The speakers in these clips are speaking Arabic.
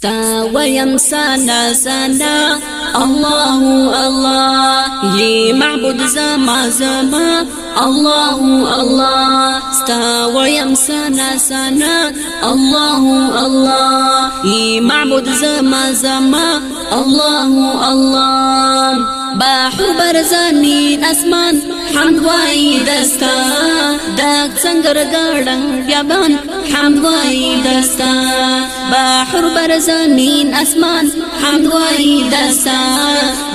ستا ویم سانا سانا الله الله ی معبود زما زما. الله الله ستا ویم سانا سانا الله الله ی معبود زما زما. الله الله. باحر برزانی اسمان حمد وای دستا داک څنګه ګړنګ بیابان حمد وای دستا بحر برزمین اسمان حمد وای دستا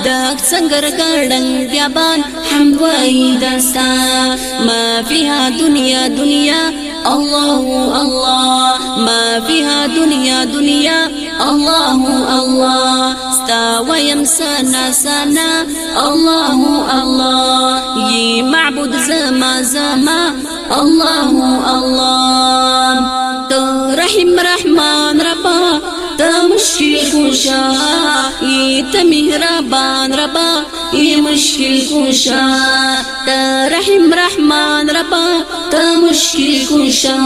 داک څنګه ګړنګ بیابان حمد وای دستا ما فيها دنيا دنيا الله الله ما فيها دنيا دنيا الله الله ويم سنا سنا الله الله يي معبود زما زما الله الله رحم رحمان ربا تمشي خوشا مهربان ربا مشکل خوشا رحم رحمان ربا تمشي خوشا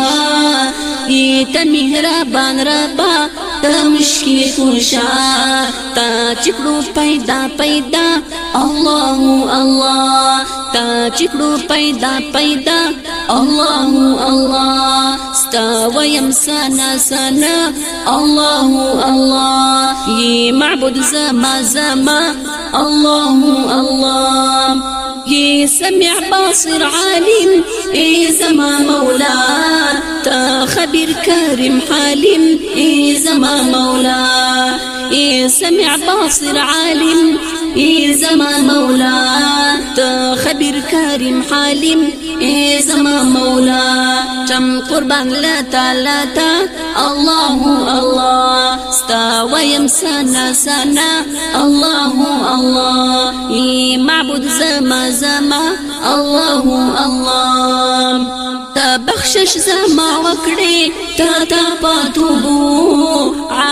مهربان ربا تا مشکل خوشا تا چکړو پیدا پیدا الله الله تا چکړو پیدا پیدا الله الله ستا ويم سنا سنا الله الله ي معبود زما زما الله الله يا سمع باصر عالم يا زما مولا. تا خبير كريم حالم يا زما مولا يا سمع باصر عالم يا زما مولا خبير كريم حالم يا زما مولا. جم قربان لا تا لا تا الله الله ستا ويم سنا سنا الله الله يا معبود زما زما الله الله تا بخشش زما وکړې تا تا پاتوبو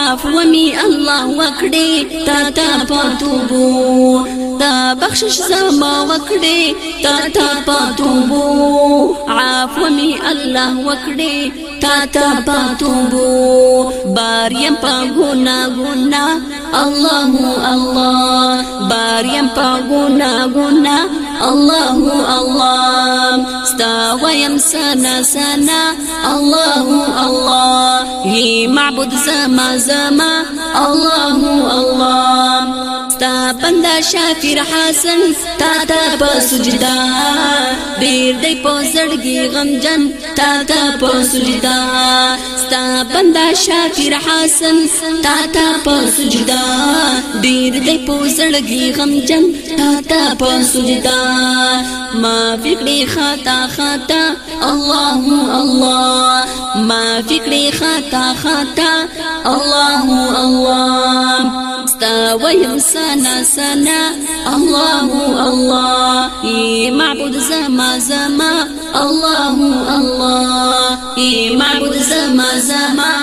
عفو می الله وکړې تا تا پاتوبو تا بخشش زما وکړې تا تا پاتوبو عفو می الله وکړې تا تا پاتوبو باریم په ګنا ګنا الله الله باریم په ګنا ګنا الله الله ستا ويم سنا سنا الله الله هي معبود زما زما الله الله بندا شافر حسن تا تا په سجدا ډیر دی په زړګي غمجن تا تا په سجدا ستا بندا شافر حسن تا تا په سجدا ډیر دی په زړګي غمجن تا تا په سجدا ما فکرې خطا خطا الله الله ما فکرې خطا خطا الله الله ستا ويم سنا الله الله معبود زما زما الله الله معبود زما زما